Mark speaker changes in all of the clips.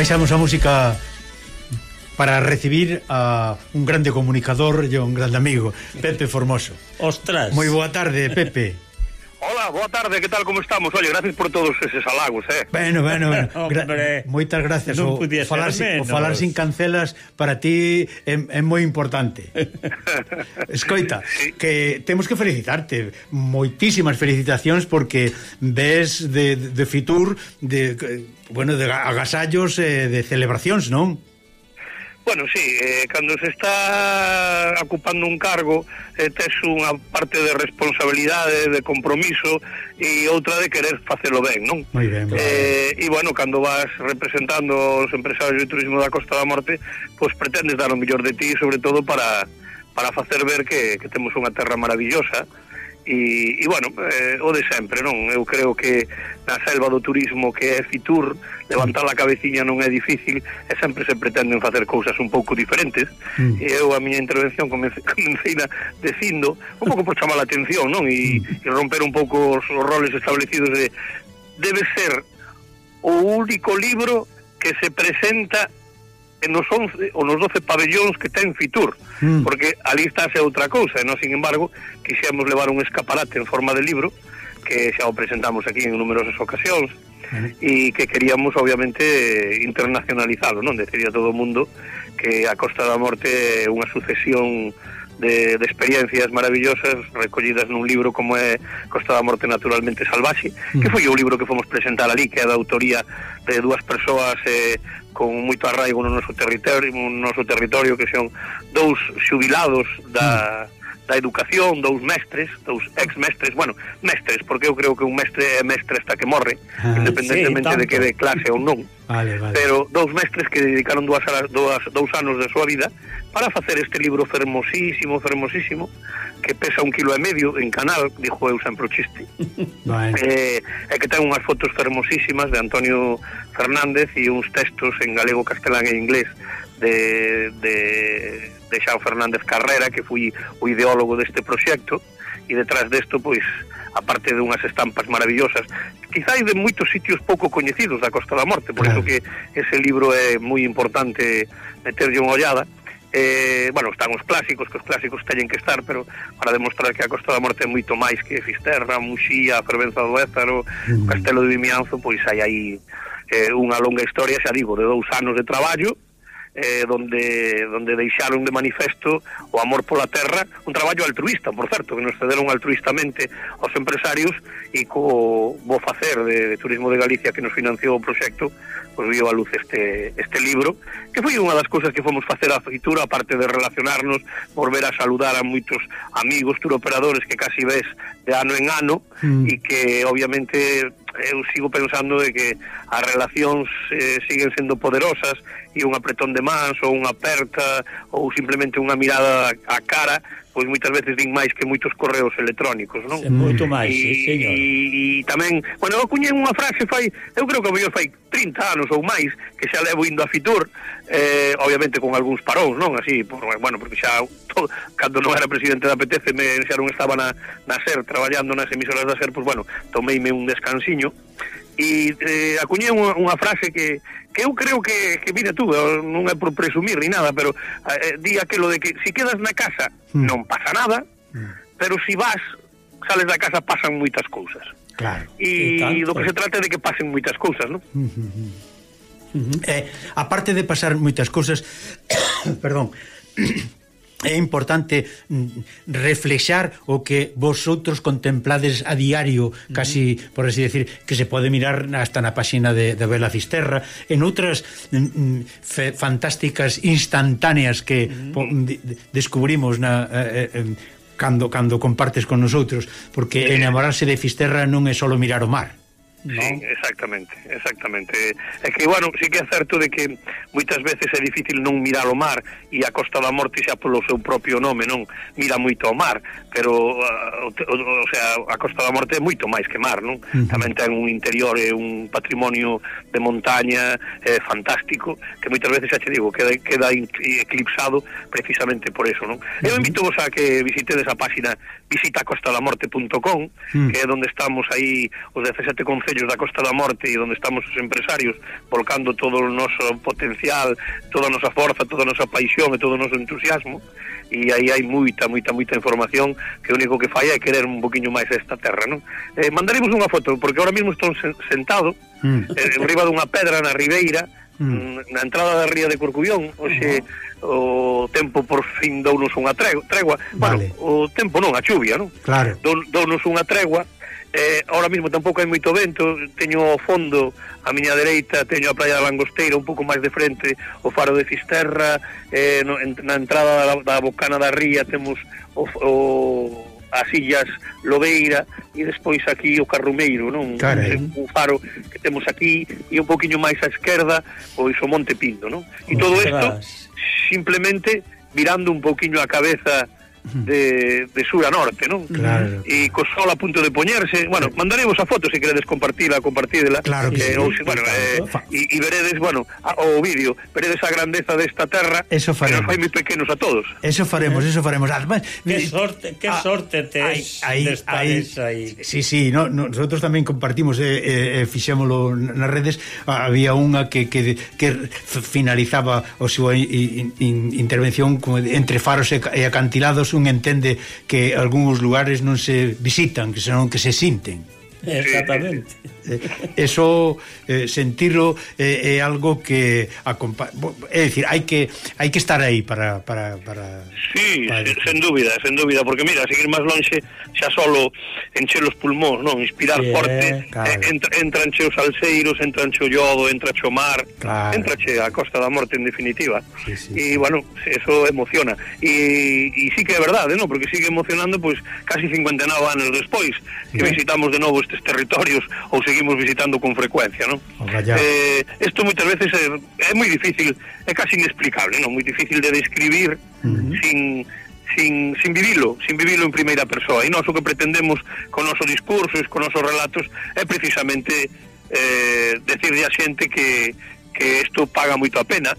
Speaker 1: baixamos a música para recibir a un grande comunicador e un grande amigo, Pepe Formoso.
Speaker 2: Ostras.
Speaker 1: Moi boa tarde, Pepe.
Speaker 3: Hola, boa tarde, que tal, como estamos? Oye, gracias por todos eses halagos, eh
Speaker 1: Bueno, bueno, bueno. Gra
Speaker 2: Hombre,
Speaker 1: moitas gracias
Speaker 2: non
Speaker 1: o, falar sin, o falar sin cancelas para ti é, é moi importante Escoita, sí. que temos que felicitarte moitísimas felicitacións porque ves de, de Fitur de, bueno, de agasallos eh, de celebracións, non?
Speaker 3: Bueno, sí, eh, cando se está ocupando un cargo eh, tes unha parte de responsabilidade, de compromiso e outra de querer facelo ben, non?
Speaker 1: Muy ben, claro.
Speaker 3: eh, e bueno, cando vas representando os empresarios de turismo da Costa da Morte, pois pretendes dar o mellor de ti, sobre todo para para facer ver que, que temos unha terra maravillosa, e, e bueno, eh, o de sempre, non? Eu creo que na selva do turismo que é Fitur, levantar a cabeciña non é difícil, e sempre se pretenden facer cousas un pouco diferentes.
Speaker 1: Mm.
Speaker 3: E eu a miña intervención comecei, comecei na, dicindo, un pouco por chamar a atención, non? E, e romper un pouco os, os roles establecidos de debe ser o único libro que se presenta nos 11 ou nos 12 pabellóns que ten Fitur,
Speaker 1: mm.
Speaker 3: porque ali estáse outra cousa, e non, sin embargo, quixemos levar un escaparate en forma de libro, que xa o presentamos aquí en numerosas ocasións, mm. e que queríamos, obviamente, internacionalizalo, non? Decir a todo o mundo que a Costa da Morte é unha sucesión de, de experiencias maravillosas recollidas nun libro como é Costa da Morte naturalmente salvaxe, que hmm. foi o libro que fomos presentar ali, que é da autoría de dúas persoas eh, con moito arraigo no noso territorio, no noso territorio que son dous xubilados da mm da educación, dous mestres, dous ex mestres, bueno, mestres, porque eu creo que un mestre é mestre hasta que morre,
Speaker 1: ah,
Speaker 3: independentemente
Speaker 2: sí,
Speaker 3: de que de clase ou non.
Speaker 1: Vale, vale.
Speaker 3: Pero dous mestres que dedicaron dúas, dúas, dous anos da súa vida para facer este libro fermosísimo, fermosísimo, que pesa un kilo e medio en canal, dijo eu sempre o chiste.
Speaker 1: Vale.
Speaker 3: Eh, e que ten unhas fotos fermosísimas de Antonio Fernández e uns textos en galego, castelán e inglés de, de de Xan Fernández Carrera, que foi o ideólogo deste proxecto, e detrás desto, pois, aparte de unhas estampas maravillosas, quizáis de moitos sitios pouco coñecidos da Costa da Morte, por
Speaker 1: claro.
Speaker 3: iso que ese libro é moi importante meterlle unha ollada, eh, bueno, están os clásicos, que os clásicos teñen que estar, pero para demostrar que a Costa da Morte é moito máis que Fisterra, Muxía, a Fervenza do Ézaro,
Speaker 1: mm.
Speaker 3: Castelo de Vimianzo, pois hai aí eh, unha longa historia, xa digo, de dous anos de traballo, eh, donde, donde deixaron de manifesto o amor pola terra, un traballo altruista, por certo, que nos cederon altruistamente aos empresarios e co bo facer de, de Turismo de Galicia que nos financiou o proxecto, pois pues, viu a luz este, este libro que foi unha das cousas que fomos facer a feitura, aparte de relacionarnos volver a saludar a moitos amigos turoperadores que casi ves de ano en ano
Speaker 1: mm.
Speaker 3: e que obviamente eu sigo pensando de que as relacións eh, siguen sendo poderosas e un apretón de mans ou unha aperta ou simplemente unha mirada a cara pois moitas veces din máis que moitos correos electrónicos, non?
Speaker 2: É moito máis,
Speaker 3: e, sí,
Speaker 2: señor.
Speaker 3: E, e tamén, bueno, eu cuñen unha frase fai, eu creo que a mellor fai 30 anos ou máis que xa levo indo a Fitur, eh, obviamente con algúns paróns, non? Así, por, bueno, porque xa todo, cando non era presidente da PTC, me, xa non estaba na, na SER traballando nas emisoras da SER, pois bueno, tomeime un descansiño e eh, acuñei unha, unha frase que que eu creo que, que mira tú, eh, non é por presumir ni nada, pero eh, eh, di aquilo de que si quedas na casa
Speaker 1: mm.
Speaker 3: non pasa nada, mm. pero si vas, sales da casa pasan moitas cousas.
Speaker 1: Claro.
Speaker 3: E,
Speaker 2: e
Speaker 3: do que se trata de que pasen moitas cousas, non? Uh -huh. uh -huh.
Speaker 1: eh, aparte de pasar moitas cousas, perdón, é importante mm, reflexar o que vosotros contemplades a diario, casi, por así decir, que se pode mirar hasta na páxina de, de Bela Fisterra, en outras mm, mm, fe, fantásticas instantáneas que de, descubrimos na... Eh, eh, cando, cando compartes con nosotros, porque eh. enamorarse de Fisterra non é só mirar o mar.
Speaker 3: Sí, exactamente, exactamente. É que, bueno, sí que é certo de que moitas veces é difícil non mirar o mar e a Costa da Morte xa polo seu propio nome non mira moito ao mar, pero eh, o, o, o sea, a Costa da Morte é moito máis que mar, non? Uh -huh. Tamén ten un interior e un patrimonio de montaña eh, fantástico que moitas veces xa che digo, queda, queda eclipsado precisamente por eso, non? Uh -huh. Eu invito vos a que visitedes a páxina visita costadamorte.com,
Speaker 1: mm.
Speaker 3: que é onde estamos aí os 17 concellos da Costa da Morte e onde estamos os empresarios volcando todo o noso potencial, toda a nosa forza, toda a nosa paixón e todo o noso entusiasmo e aí hai moita, moita, moita información que o único que fai é querer un poquinho máis esta terra, non? Eh, mandaremos unha foto, porque ahora mesmo estou sentado mm. eh, riba dunha pedra na ribeira Mm. mm. na entrada da ría de Corcubión, hoxe uh -huh. o tempo por fin dounos unha tregua, tregua. Vale. Bueno, o tempo non, a chuvia, non?
Speaker 1: Claro.
Speaker 3: Dounos unha tregua. Eh, ahora mismo tampouco hai moito vento, teño ao fondo a miña dereita, teño a praia da Langosteira un pouco máis de frente, o faro de Fisterra, eh, no, en, na entrada da, da bocana da ría temos o, o as illas Lobeira e despois aquí o Carrumeiro, non?
Speaker 1: Carai.
Speaker 3: Un faro que temos aquí e un poquinho máis á esquerda, pois o Monte Pindo, non? E todo isto simplemente virando un poquinho a cabeza de, de sur a norte, non?
Speaker 1: Claro.
Speaker 3: E co sol a punto de poñerse, bueno, eh. mandaremos a foto se queredes compartila, compartidela.
Speaker 1: Claro que
Speaker 3: eh,
Speaker 1: sí.
Speaker 3: Ou, bueno, eh, e, e veredes, bueno, a, o vídeo, veredes a grandeza desta terra
Speaker 1: eso faremos.
Speaker 3: que nos fai moi pequenos a todos.
Speaker 1: Eso faremos, eh. eso faremos. Además,
Speaker 2: que sorte, que
Speaker 1: ah,
Speaker 2: sorte tes
Speaker 1: aí, aí,
Speaker 2: aí.
Speaker 1: Sí, sí, no, no, nosotros tamén compartimos eh, eh, eh fixémolo nas redes, ah, había unha que, que, que finalizaba o súa in, in, intervención entre faros e acantilados menos un entende que algúns lugares non se visitan, senón que se sinten.
Speaker 2: Exactamente.
Speaker 1: Eh, eso eh, sentirlo eh, é algo que acompa... é dicir, hai que hai que estar aí para para para
Speaker 3: Sí,
Speaker 1: para...
Speaker 3: sen dúbida, sen dúbida, porque mira, seguir máis lonxe xa solo enche os pulmóns, non, inspirar
Speaker 2: sí,
Speaker 3: forte, eh,
Speaker 1: claro.
Speaker 3: eh, entra, entran os alceiros, entran che o yodo, entra o mar,
Speaker 1: claro.
Speaker 3: entra che a Costa da Morte en definitiva.
Speaker 1: Sí, sí,
Speaker 3: e sí. bueno, eso emociona. E e sí que é verdade, non, porque sigue emocionando pois pues, casi 59 anos despois que
Speaker 1: sí.
Speaker 3: visitamos de novo estes territorios ou seguimos visitando con frecuencia, non? Eh, isto moitas veces é, é moi difícil, é casi inexplicable, non? Moi difícil de describir
Speaker 1: uh -huh.
Speaker 3: sin sin, sin vivilo, sin vivilo en primeira persoa. E nós o que pretendemos con noso discurso e con nosos relatos é precisamente eh, decirle a xente que, que isto paga moito a pena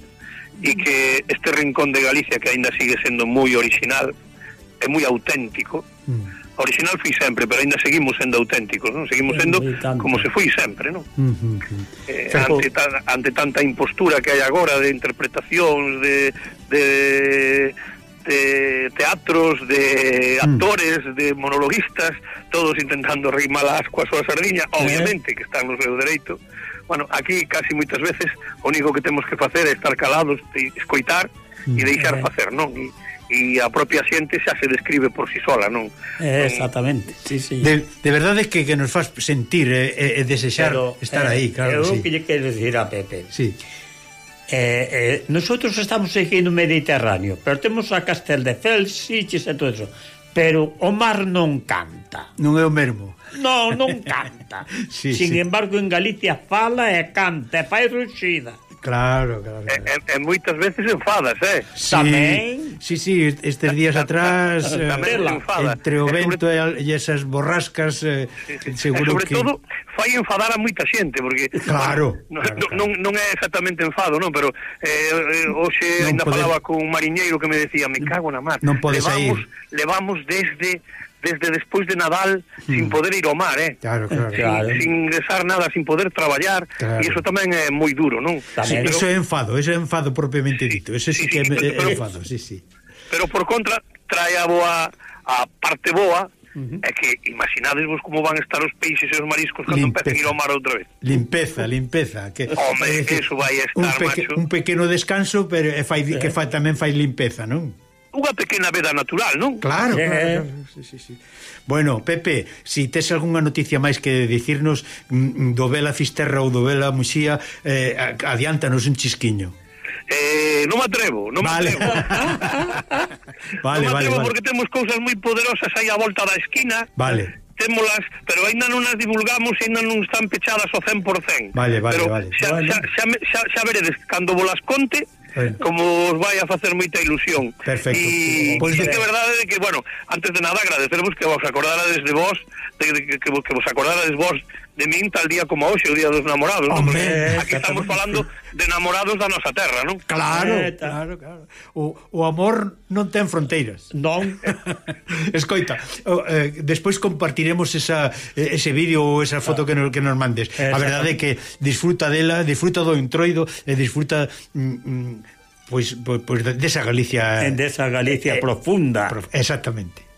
Speaker 3: e que este rincón de Galicia que aínda sigue sendo moi original, é moi auténtico,
Speaker 1: mm
Speaker 3: original fui sempre, pero aínda seguimos sendo auténticos, non? Seguimos sendo como se foi sempre, non?
Speaker 1: Uh -huh.
Speaker 3: eh, ante, ta, ante tanta impostura que hai agora de interpretacións de, de de teatros, de actores, de monologuistas, todos intentando rimar as coas súa sardiña, obviamente que están no seu dereito. Bueno, aquí casi moitas veces o único que temos que facer é estar calados, escoitar e deixar
Speaker 2: eh.
Speaker 3: facer, non? E, e a propia xente xa se describe por si sí sola, non?
Speaker 2: Eh, exactamente, sí, sí.
Speaker 1: De, de verdade que, que nos faz sentir e eh, eh, desexar
Speaker 2: Pero,
Speaker 1: estar
Speaker 2: eh,
Speaker 1: aí, claro
Speaker 2: eu
Speaker 1: que sí.
Speaker 2: Eu que lle quero dicir a Pepe.
Speaker 1: Sí.
Speaker 2: Eh, eh, nosotros estamos seguindo o Mediterráneo, pero temos a Castel de Fels, Sitges e todo eso, pero o mar non canta.
Speaker 1: Non é o mesmo.
Speaker 2: Non, non canta.
Speaker 1: sí,
Speaker 2: Sin
Speaker 1: sí.
Speaker 2: embargo, en Galicia fala e canta, e fai ruxida.
Speaker 1: Claro, claro. claro.
Speaker 3: E, e, e moitas veces enfadas, eh?
Speaker 1: Sí,
Speaker 2: Tamén.
Speaker 1: Sí, sí, estes días atrás
Speaker 3: Tamén eh,
Speaker 1: entre o vento e, sobre... e esas borrascas eh,
Speaker 3: sí, sí.
Speaker 1: seguro
Speaker 3: sobre
Speaker 1: que
Speaker 3: todo fai enfadar a moita xente porque
Speaker 1: Claro.
Speaker 3: Non,
Speaker 1: claro,
Speaker 3: claro. non, non é exactamente enfado, non, pero eh, eh hoxe ainda
Speaker 1: poder...
Speaker 3: falaba con un mariñeiro que me decía, me cago na mar.
Speaker 1: Non podes
Speaker 3: levamos, levamos desde desde despois de Nadal mm. sin poder ir ao mar, eh?
Speaker 1: Claro, claro.
Speaker 3: Sin,
Speaker 2: claro.
Speaker 3: sin ingresar nada, sin poder traballar,
Speaker 1: claro.
Speaker 3: e iso tamén é moi duro, non?
Speaker 2: Tamén. Sí, pero...
Speaker 1: Eso é enfado, eso é enfado propiamente
Speaker 3: sí,
Speaker 1: dito, eso sí,
Speaker 3: sí
Speaker 1: que
Speaker 3: sí,
Speaker 1: é,
Speaker 3: pero,
Speaker 1: enfado, sí, sí.
Speaker 3: Pero por contra, trae a boa a parte boa, Uh -huh. É que imaginadesvos como van estar os peixes e os mariscos cando empecen ir ao mar outra vez.
Speaker 1: Limpeza, limpeza, que
Speaker 3: Home,
Speaker 1: decir,
Speaker 3: eso vai estar,
Speaker 1: un
Speaker 3: peque, macho.
Speaker 1: Un pequeno descanso, pero é fai, que fai, tamén fai limpeza, non?
Speaker 3: unha pequena veda natural, non?
Speaker 1: Claro,
Speaker 2: eh.
Speaker 1: claro. claro. Sí, sí, sí. Bueno, Pepe, se si tes algunha noticia máis que dicirnos mm, mm, do Vela Fisterra ou do Vela Muxía, eh, adiántanos un chisquiño.
Speaker 3: Eh, non me atrevo, non
Speaker 1: vale.
Speaker 3: me atrevo.
Speaker 1: vale,
Speaker 3: non me atrevo
Speaker 1: vale,
Speaker 3: porque vale. temos cousas moi poderosas aí á volta da esquina.
Speaker 1: Vale
Speaker 3: témolas, pero aínda non as divulgamos e aínda non están pechadas ao 100%.
Speaker 1: Vale, vale,
Speaker 3: pero
Speaker 1: vale.
Speaker 3: Xa,
Speaker 2: vale.
Speaker 3: xa, xa, xa, xa veredes, cando volas conte,
Speaker 1: bueno.
Speaker 3: como os vai a facer moita ilusión.
Speaker 1: Perfecto.
Speaker 3: E
Speaker 1: pois
Speaker 3: pues, é verdade de que, bueno, antes de nada agradecervos que vos acordarades de vos, de, de, que, que vos acordarades vos de min tal día como hoxe, o día dos namorados,
Speaker 1: Hombre,
Speaker 3: non? aquí estamos falando de namorados da nosa terra, non?
Speaker 1: Claro,
Speaker 2: eh,
Speaker 1: claro, claro. O, o amor non ten fronteiras.
Speaker 2: Non.
Speaker 1: Escoita, o, eh, despois compartiremos esa, eh, ese vídeo ou esa foto que nos, que nos mandes. A verdade é que disfruta dela, disfruta do introido, e disfruta... Mm, mm, pois, pois, pois desa Galicia...
Speaker 2: Desa Galicia
Speaker 1: eh,
Speaker 2: profunda.
Speaker 1: Exactamente.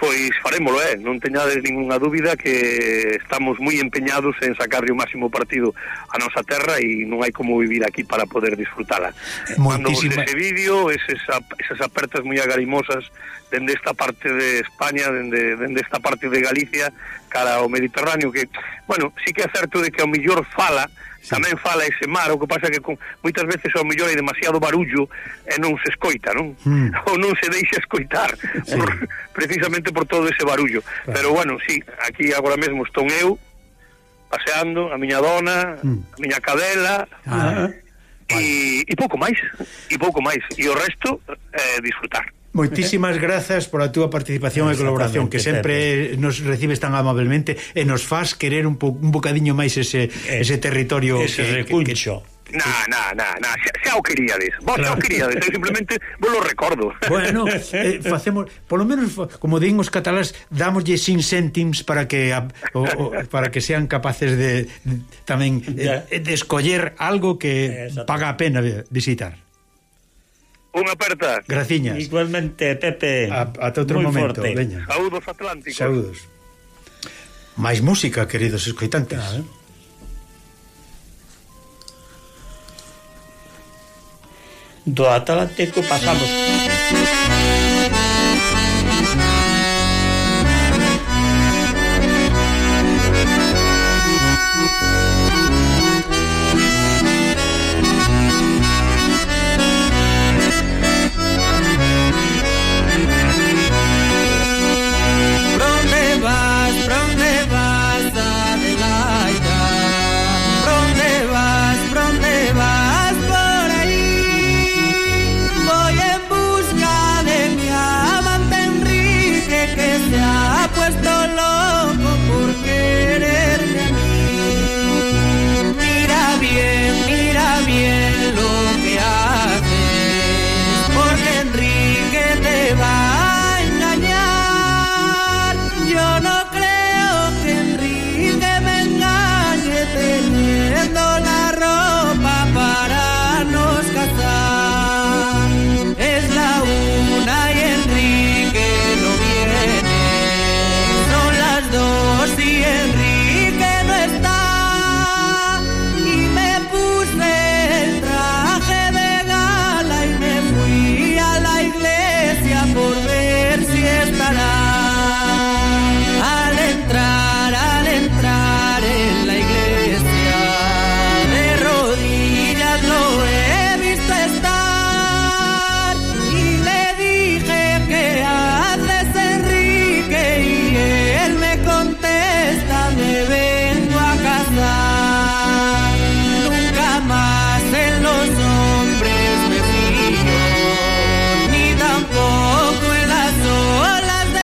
Speaker 3: Pois farémolo, eh? non teñades ninguna dúbida que estamos moi empeñados en sacarle o máximo partido a nosa terra e non hai como vivir aquí para poder disfrutala.
Speaker 1: Moitísima...
Speaker 3: Mando ese vídeo, eses, esas apertas moi agarimosas dende esta parte de España, dende, dende esta parte de Galicia, cara ao Mediterráneo que, bueno, sí que é certo de que ao millor fala
Speaker 1: sí.
Speaker 3: tamén fala ese mar, o que pasa que con, moitas veces ao mellor hai demasiado barullo e non se escoita, non?
Speaker 1: Mm.
Speaker 3: Ou non se deixa escoitar sí. por, precisamente por todo ese barullo.
Speaker 1: Claro.
Speaker 3: Pero bueno, sí, aquí agora mesmo estou eu paseando a miña dona,
Speaker 1: mm.
Speaker 3: a miña cadela,
Speaker 1: ah.
Speaker 3: e, vale. e pouco máis, e pouco máis, e o resto eh, disfrutar.
Speaker 1: Moitísimas grazas pola túa participación e colaboración que sempre nos recibes tan amablemente e nos faz querer un, po, un bocadiño máis ese,
Speaker 2: eh,
Speaker 1: ese territorio
Speaker 2: ese
Speaker 1: que,
Speaker 2: recuncho.
Speaker 3: Que, Na, na, na, na, xa, xa o queríades. Vos
Speaker 1: claro.
Speaker 3: xa o queríades, eu simplemente vos lo recordo.
Speaker 1: Bueno, eh, facemos Polo menos, como din os catalás Damoslle sin céntims para que a, o, o, Para que sean capaces de Tamén, eh, de escoller Algo que paga a pena visitar.
Speaker 3: Unha aperta.
Speaker 1: Graciñas.
Speaker 2: Igualmente, Pepe.
Speaker 1: A, ata outro momento,
Speaker 2: forte.
Speaker 1: veña.
Speaker 3: Saúdos Atlánticos.
Speaker 1: Saúdos. Mais música, queridos escoitantes. Ah, eh?
Speaker 2: do Atlántico pasamos.